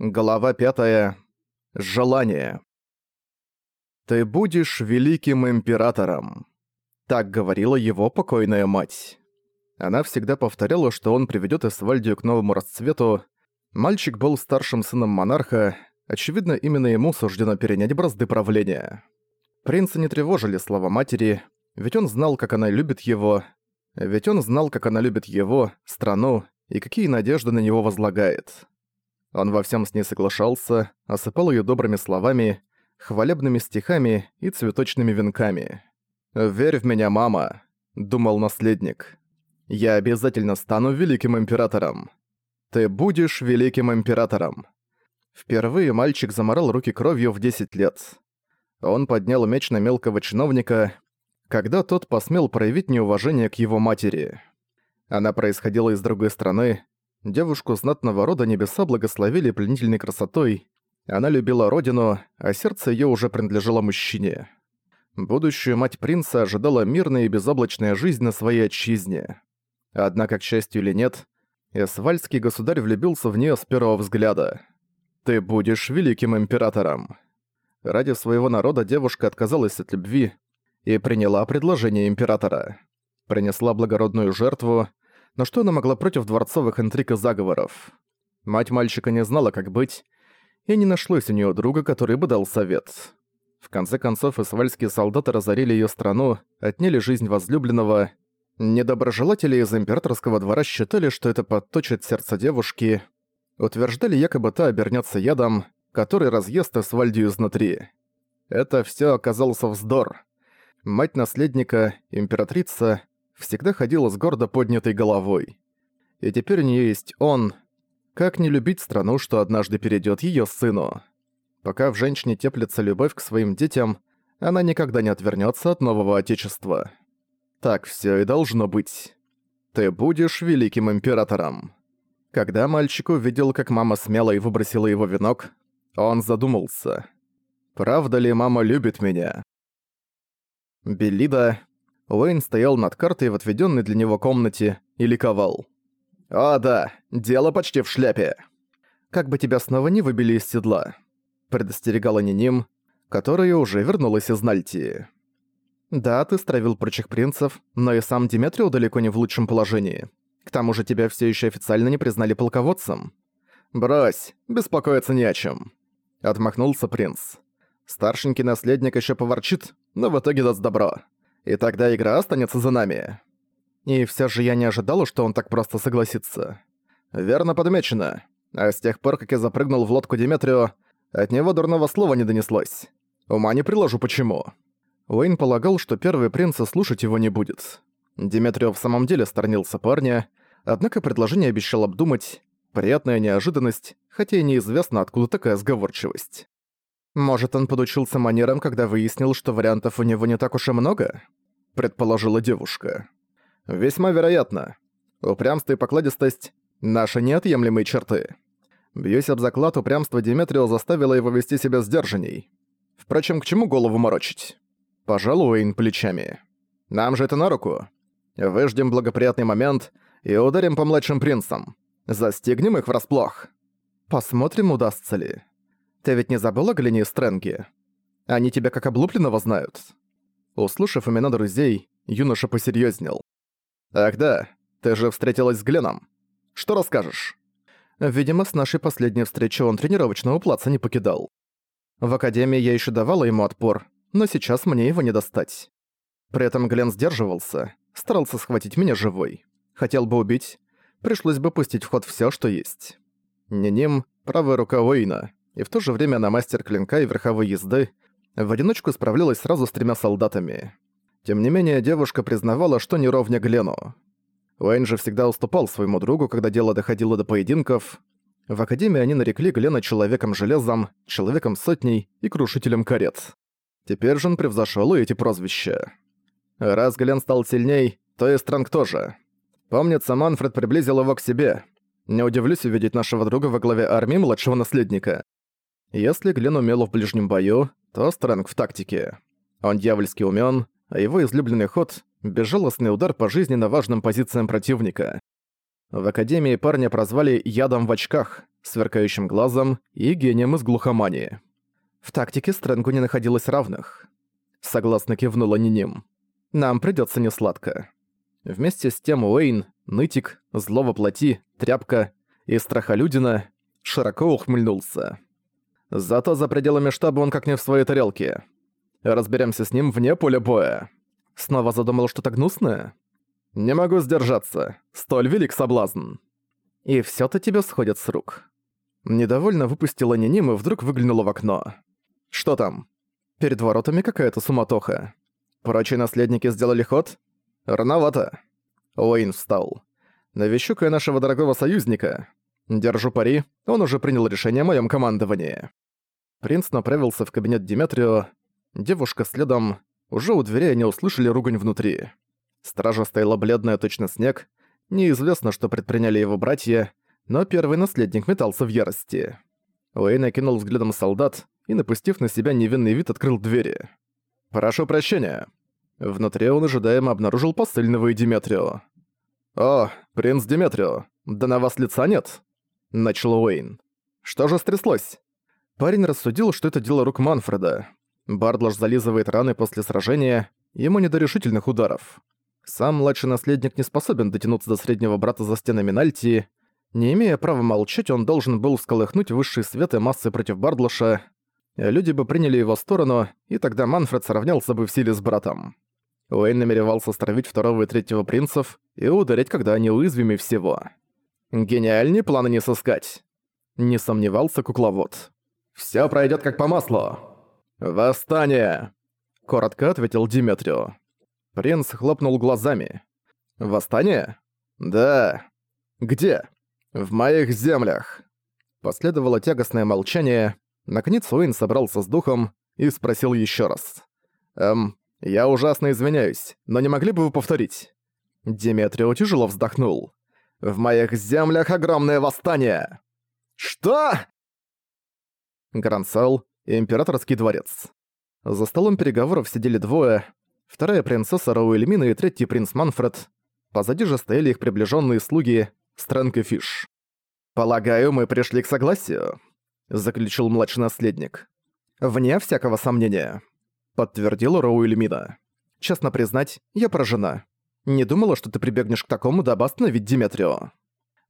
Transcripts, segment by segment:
Глава пятая. Желание. «Ты будешь великим императором», — так говорила его покойная мать. Она всегда повторяла, что он приведёт Эсвальдию к новому расцвету. Мальчик был старшим сыном монарха, очевидно, именно ему суждено перенять бразды правления. Принца не тревожили слова матери, ведь он знал, как она любит его, ведь он знал, как она любит его, страну, и какие надежды на него возлагает. Он во всем с ней соглашался, осыпал ее добрыми словами, хвалебными стихами и цветочными венками. «Верь в меня, мама», — думал наследник. «Я обязательно стану великим императором. Ты будешь великим императором». Впервые мальчик заморал руки кровью в 10 лет. Он поднял меч на мелкого чиновника, когда тот посмел проявить неуважение к его матери. Она происходила из другой страны, Девушку знатного рода небеса благословили пленительной красотой. Она любила родину, а сердце её уже принадлежало мужчине. Будущую мать принца ожидала мирная и безоблачная жизнь на своей отчизне. Однако, к счастью или нет, эсвальский государь влюбился в неё с первого взгляда. «Ты будешь великим императором». Ради своего народа девушка отказалась от любви и приняла предложение императора. Принесла благородную жертву, но что она могла против дворцовых интриг и заговоров? Мать мальчика не знала, как быть, и не нашлось у нее друга, который бы дал совет. В конце концов, исвальские солдаты разорили ее страну, отняли жизнь возлюбленного. Недоброжелатели из императорского двора считали, что это подточит сердце девушки. Утверждали, якобы та обернется ядом, который разъест Эсвальдию изнутри. Это все оказался вздор. Мать наследника, императрица, всегда ходила с гордо поднятой головой. И теперь у нее есть он. Как не любить страну, что однажды перейдет ее сыну? Пока в женщине теплится любовь к своим детям, она никогда не отвернется от нового отечества. Так все и должно быть. Ты будешь великим императором. Когда мальчик увидел, как мама смела и выбросила его венок, он задумался. Правда ли мама любит меня? Белида, Уэйн стоял над картой в отведенной для него комнате и ликовал. «О да, дело почти в шляпе!» «Как бы тебя снова не выбили из седла», — предостерегала Ниним, которая уже вернулась из Нальтии. «Да, ты стравил прочих принцев, но и сам Диметрио далеко не в лучшем положении. К тому же тебя все еще официально не признали полководцем». «Брось, беспокоиться не о чем», — отмахнулся принц. «Старшенький наследник еще поворчит, но в итоге даст добро и тогда игра останется за нами. И все же я не ожидала, что он так просто согласится. Верно подмечено. А с тех пор, как я запрыгнул в лодку Диметрио, от него дурного слова не донеслось. Ума не приложу почему. Уэйн полагал, что первый принц слушать его не будет. Диметрио в самом деле сторонился парня, однако предложение обещал обдумать. Приятная неожиданность, хотя и неизвестно, откуда такая сговорчивость. «Может, он подучился манерам, когда выяснил, что вариантов у него не так уж и много?» — предположила девушка. «Весьма вероятно. Упрямство и покладистость — наши неотъемлемые черты. Бьюсь об заклад, упрямство Диметрио заставило его вести себя сдержанней. Впрочем, к чему голову морочить? Пожалуй, Уэйн плечами. Нам же это на руку. Выждем благоприятный момент и ударим по младшим принцам. Застигнем их врасплох. Посмотрим, удастся ли». Ты ведь не забыла Глини и Стрэнги? Они тебя как облупленного знают». Услышав имена друзей, юноша посерьезнел. «Ах да, ты же встретилась с Гленом. Что расскажешь?» Видимо, с нашей последней встречи он тренировочного плаца не покидал. В академии я еще давала ему отпор, но сейчас мне его не достать. При этом Глен сдерживался, старался схватить меня живой. Хотел бы убить, пришлось бы пустить в ход все, что есть. Ниним — правая рука Уэйна, и в то же время она мастер клинка и верховой езды, в одиночку справлялась сразу с тремя солдатами. Тем не менее, девушка признавала, что не ровня Глену. Уэйн же всегда уступал своему другу, когда дело доходило до поединков. В Академии они нарекли Глена Человеком-железом, Человеком-сотней и Крушителем карет. Теперь же он превзошел и эти прозвища. Раз Глен стал сильней, то и Странг тоже. Помнится, Манфред приблизил его к себе. Не удивлюсь увидеть нашего друга во главе армии младшего наследника. Если Глен умел в ближнем бою, то Стрэнг в тактике. Он дьявольски умён, а его излюбленный ход — безжалостный удар по жизненно важным позициям противника. В Академии парня прозвали «ядом в очках», сверкающим глазом и гением из глухомании. В тактике Стрэнгу не находилось равных. Согласно кивнула Ниним. Нам придётся несладко. Вместе с тем Уэйн, Нытик, Зло воплоти, Тряпка и Страхолюдина широко ухмыльнулся. Зато за пределами штаба он как не в своей тарелке. Разберемся с ним вне поля боя. Снова задумал что-то гнусное? Не могу сдержаться. Столь велик соблазн. И всё то тебе сходит с рук. Недовольно выпустила Ниним и вдруг выглянула в окно. Что там? Перед воротами какая-то суматоха. Прочие наследники сделали ход? Рановато. Уэйн встал. Навещу-ка нашего дорогого союзника. Держу пари, он уже принял решение о моем командовании. Принц направился в кабинет Диметрио. Девушка следом. Уже у двери они услышали ругань внутри. Стража стояла бледная, точно снег. Неизвестно, что предприняли его братья, но первый наследник метался в ярости. Уэйн окинул взглядом солдат и, напустив на себя невинный вид, открыл двери. «Прошу прощения». Внутри он ожидаемо обнаружил посыльного и Диметрио. «О, принц Диметрио, да на вас лица нет?» Начал Уэйн. «Что же стряслось?» Парень рассудил, что это дело рук Манфреда. Бардлаш зализывает раны после сражения, ему не до решительных ударов. Сам младший наследник не способен дотянуться до среднего брата за стенами Нальтии. Не имея права молчать, он должен был всколыхнуть высшие светы массы против Бардлаша, люди бы приняли его сторону, и тогда Манфред сравнялся бы в силе с братом. Уэйн намеревался стравить второго и третьего принцев и ударить, когда они уязвимы всего. Гениальнее планы не сыскать. Не сомневался кукловод. «Всё пройдёт как по маслу!» «Восстание!» — коротко ответил Диметрио. Принц хлопнул глазами. «Восстание?» «Да». «Где?» «В моих землях». Последовало тягостное молчание, Наконец Уэйн собрался с духом и спросил еще раз. «Эм, я ужасно извиняюсь, но не могли бы вы повторить?» Деметрио тяжело вздохнул. «В моих землях огромное восстание!» «Что?» Грансал, Императорский дворец. За столом переговоров сидели двое, вторая принцесса Рауэльмина и третий принц Манфред. Позади же стояли их приближенные слуги Стрэнк и Фиш. «Полагаю, мы пришли к согласию», заключил младший наследник. «Вне всякого сомнения», — подтвердила Роу Эльмина. «Честно признать, я поражена. Не думала, что ты прибегнешь к такому, дабы остановить Диметрио».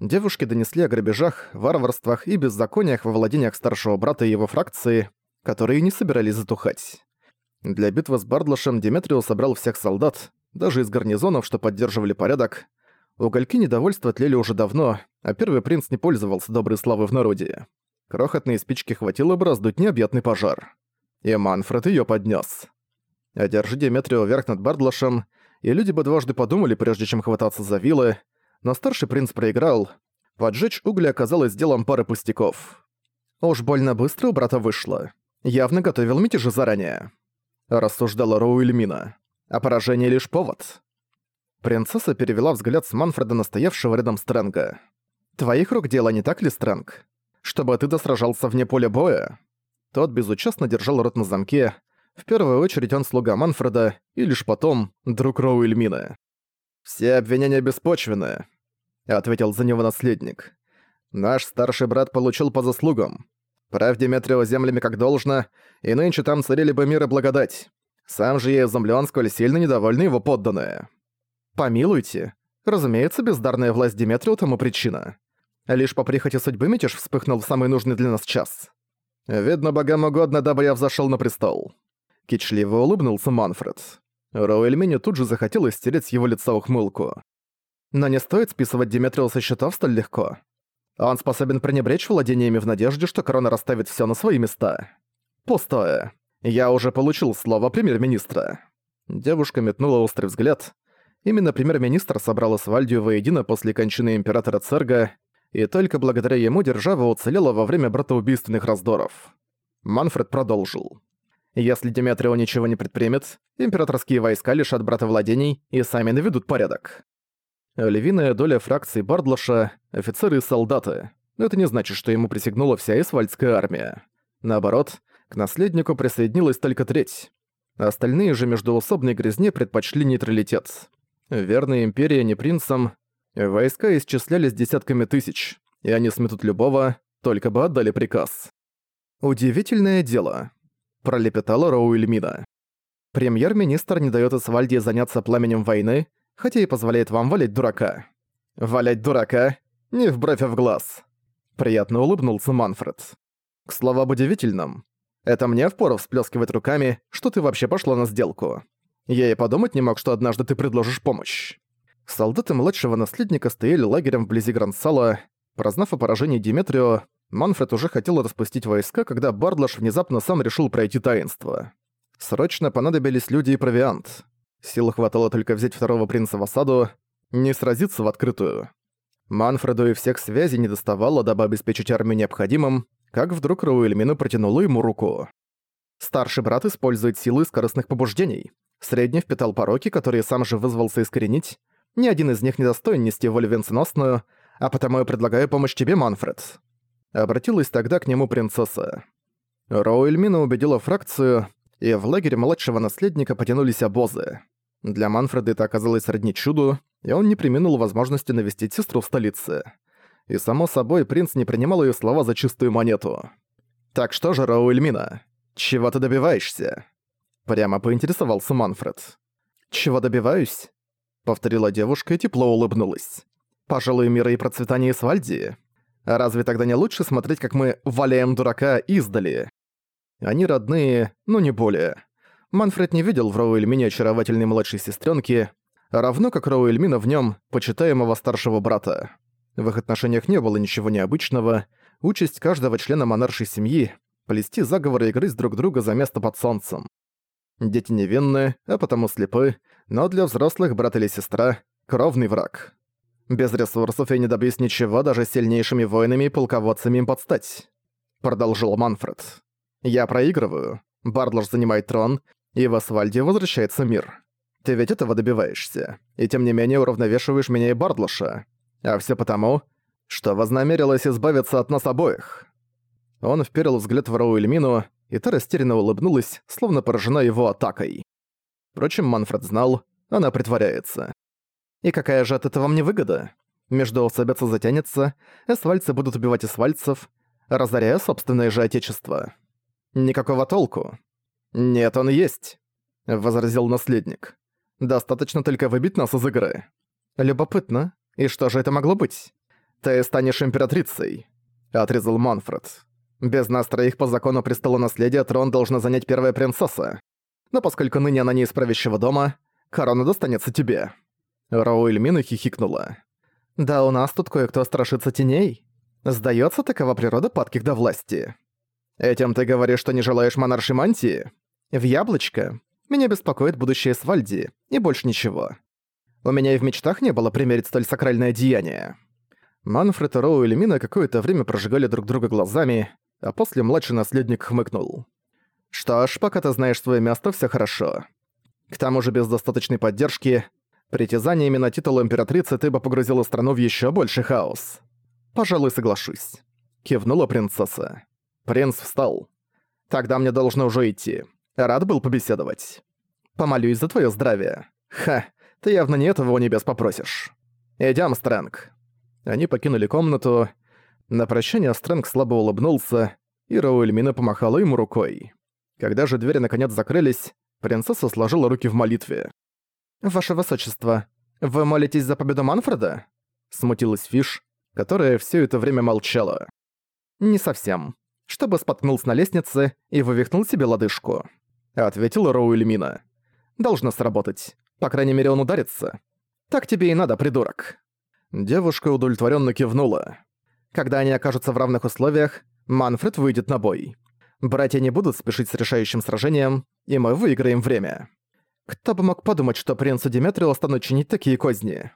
Девушки донесли о грабежах, варварствах и беззакониях во владениях старшего брата и его фракции, которые не собирались затухать. Для битвы с Бардлашем Диметрио собрал всех солдат, даже из гарнизонов, что поддерживали порядок. Угольки недовольства тлели уже давно, а первый принц не пользовался доброй славой в народе. Крохотные спички хватило бы раздуть необъятный пожар. И Манфред её поднёс. Одержи Деметрио вверх над Бардлашем, и люди бы дважды подумали, прежде чем хвататься за вилы, но старший принц проиграл. Поджечь угли оказалось делом пары пустяков. Уж больно быстро у брата вышло. Явно готовил мятежи заранее. Рассуждала Роуэльмина. А поражение лишь повод. Принцесса перевела взгляд с Манфреда на стоявшего рядом Стрэнга. «Твоих рук дело, не так ли, Стрэнг?» чтобы ты досражался вне поля боя?» Тот безучастно держал рот на замке. В первую очередь он слуга Манфреда, и лишь потом друг Роу Эльмина. «Все обвинения беспочвенны», — ответил за него наследник. «Наш старший брат получил по заслугам. Правь Деметрио землями как должно, и нынче там царили бы мир и благодать. Сам же я изумлен, сколь сильно недовольны его подданные». «Помилуйте. Разумеется, бездарная власть Деметрио тому причина. Лишь по прихоти судьбы мятеж вспыхнул в самый нужный для нас час. Видно, богам угодно, дабы я взошёл на престол. Кичливо улыбнулся Манфред. Роуэльмине тут же захотелось стереть с его лица ухмылку. Но не стоит списывать Диметрио со счетов столь легко. Он способен пренебречь владениями в надежде, что корона расставит всё на свои места. Пустое. Я уже получил слово премьер-министра. Девушка метнула острый взгляд. Именно премьер-министр собрал Асвальдию воедино после кончины императора Церга и только благодаря ему держава уцелела во время братоубийственных раздоров. Манфред продолжил. Если Деметрио ничего не предпримет, императорские войска лишат брата владений и сами наведут порядок. Львиная доля фракции Бардлаша — офицеры и солдаты. Но это не значит, что ему присягнула вся Исвальдская армия. Наоборот, к наследнику присоединилась только треть. Остальные же междуусобной грязне предпочли нейтралитет. Верные империи не принцам, Войска исчислялись десятками тысяч, и они сметут любого, только бы отдали приказ. «Удивительное дело», — пролепетала Роуэльмина. «Премьер-министр не дает Исвальде заняться пламенем войны, хотя и позволяет вам валять дурака». «Валять дурака? Не в бровь, а в глаз!» Приятно улыбнулся Манфред. «К слову об удивительном. Это мне впору всплескивать руками, что ты вообще пошла на сделку. Я и подумать не мог, что однажды ты предложишь помощь». Солдаты младшего наследника стояли лагерем вблизи Грансала. Прознав о поражении Диметрио, Манфред уже хотел распустить войска, когда Бардлаш внезапно сам решил пройти таинство. Срочно понадобились люди и провиант. Сил хватало только взять второго принца в осаду, не сразиться в открытую. Манфреду и всех связей не доставало, дабы обеспечить армию необходимым, как вдруг Руэльмина протянула ему руку. Старший брат использует силы скоростных побуждений. Средний впитал пороки, которые сам же вызвался искоренить. Ни один из них не достоин нести волю венценосную, а потому я предлагаю помощь тебе, Манфред. Обратилась тогда к нему принцесса. Роуэльмина убедила фракцию, и в лагере младшего наследника потянулись обозы. Для Манфреда это оказалось сродни чуду, и он не применил возможности навестить сестру в столице. И само собой, принц не принимал ее слова за чистую монету. «Так что же, Роуэльмина, чего ты добиваешься?» Прямо поинтересовался Манфред. «Чего добиваюсь?» Повторила девушка и тепло улыбнулась. «Пожалуй, мира и процветания Свальдии. Разве тогда не лучше смотреть, как мы валяем дурака издали? Они родные, но не более. Манфред не видел в Роуэльмине очаровательной младшей сестренки, равно как Роуэльмина в нем почитаемого старшего брата. В их отношениях не было ничего необычного, участь каждого члена монаршей семьи — плести заговоры и грызть друг друга за место под солнцем. Дети невинны, а потому слепы, но для взрослых брат или сестра — кровный враг. Без ресурсов я не добьюсь ничего даже сильнейшими воинами и полководцами им подстать. Продолжил Манфред. Я проигрываю. Бардлош занимает трон, и в Асфальде возвращается мир. Ты ведь этого добиваешься, и тем не менее уравновешиваешь меня и Бардлоша. А все потому, что вознамерилась избавиться от нас обоих». Он вперил взгляд в Роуэльмину, и та растерянно улыбнулась, словно поражена его атакой. Впрочем, Манфред знал, она притворяется. И какая же от этого мне выгода? Между особица затянется, эсвальцы будут убивать эсвальцев, разоряя собственное же отечество. Никакого толку. «Нет, он есть», — возразил наследник. «Достаточно только выбить нас из игры». «Любопытно. И что же это могло быть?» «Ты станешь императрицей», — отрезал Манфред. «Без нас троих по закону престола наследия трон должна занять первая принцесса. Но поскольку ныне она не из правящего дома, корона достанется тебе». Роуэль Мина хихикнула. «Да у нас тут кое-кто страшится теней. Сдается такова природа падких до власти. Этим ты говоришь, что не желаешь монаршей мантии? В яблочко. Меня беспокоит будущее Свальди, и больше ничего. У меня и в мечтах не было примерить столь сакральное деяние». Манфред, Роу и Мина какое-то время прожигали друг друга глазами, а после младший наследник хмыкнул. «Что ж, пока ты знаешь свое место, все хорошо. К тому же без достаточной поддержки Притязаниями на титул императрицы ты бы погрузила страну в еще больше хаос. Пожалуй, соглашусь. Кивнула принцесса. Принц встал. Тогда мне должно уже идти. Рад был побеседовать. Помолюсь за твое здравие. Ха, ты явно не этого у небес попросишь. Идем, Стрэнг. Они покинули комнату. На прощание Стрэнг слабо улыбнулся, и Роуэльмина помахала ему рукой. Когда же двери наконец закрылись, принцесса сложила руки в молитве. «Ваше высочество, вы молитесь за победу Манфреда?» Смутилась Фиш, которая все это время молчала. «Не совсем. Чтобы споткнулся на лестнице и вывихнул себе лодыжку», — ответила Роуэльмина. «Должно сработать. По крайней мере, он ударится. Так тебе и надо, придурок». Девушка удовлетворенно кивнула. Когда они окажутся в равных условиях, Манфред выйдет на бой. Братья не будут спешить с решающим сражением, и мы выиграем время. Кто бы мог подумать, что принцу Диметрио станут чинить такие козни?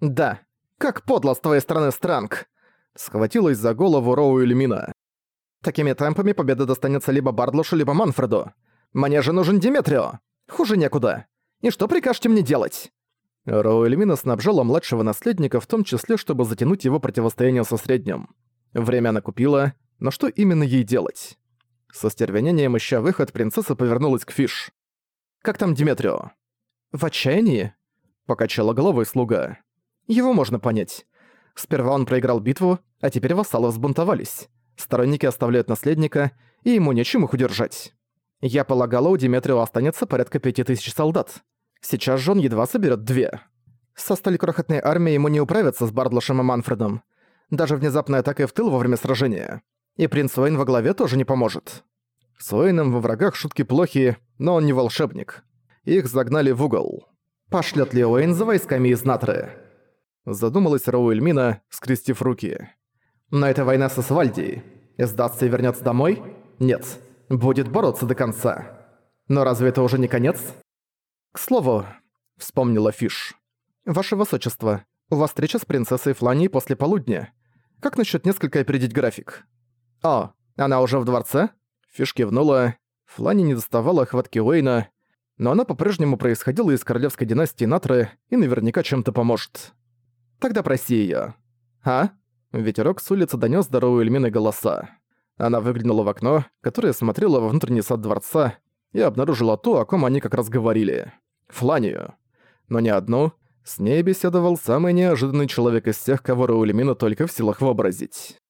Да, как подло с твоей стороны, Странг! Схватилась за голову Роу Иллюмина. Такими темпами победа достанется либо Бардлошу, либо Манфреду. Мне же нужен Диметрио. Хуже некуда. И что прикажете мне делать? Роу Иллюмина снабжала младшего наследника в том числе, чтобы затянуть его противостояние со средним. Время она купила, но что именно ей делать? Со стервенением ища выход, принцесса повернулась к Фиш. Как там Диметрио?» «В отчаянии?» — покачала головой слуга. «Его можно понять. Сперва он проиграл битву, а теперь вассалы взбунтовались. Сторонники оставляют наследника, и ему нечем их удержать. Я полагала, у Диметрио останется порядка пяти тысяч солдат. Сейчас же он едва соберет две. Со столь крохотной армией ему не управиться с Бардлашем и Манфредом. Даже внезапная атака в тыл во время сражения. И принц Уэйн во главе тоже не поможет. С Уэйном во врагах шутки плохие, но он не волшебник. Их загнали в угол. Пошлет ли Уэйн за войсками из Натры? Задумалась Роуэльмина, скрестив руки. Но это война со Свальдией. Сдастся и вернется домой? Нет. Будет бороться до конца. Но разве это уже не конец? К слову, вспомнила Фиш. Ваше Высочество, у вас встреча с принцессой Фланией после полудня. Как насчет несколько опередить график? О, она уже в дворце? Фиш кивнула. Флани не доставала хватки Уэйна, но она по-прежнему происходила из королевской династии Натры и наверняка чем-то поможет. Тогда проси её. А? Ветерок с улицы донёс до Роуэльмины голоса. Она выглянула в окно, которое смотрело во внутренний сад дворца, и обнаружила то, о ком они как раз говорили. Фланию. Но не одну. С ней беседовал самый неожиданный человек из тех, кого Роулемина только в силах вообразить.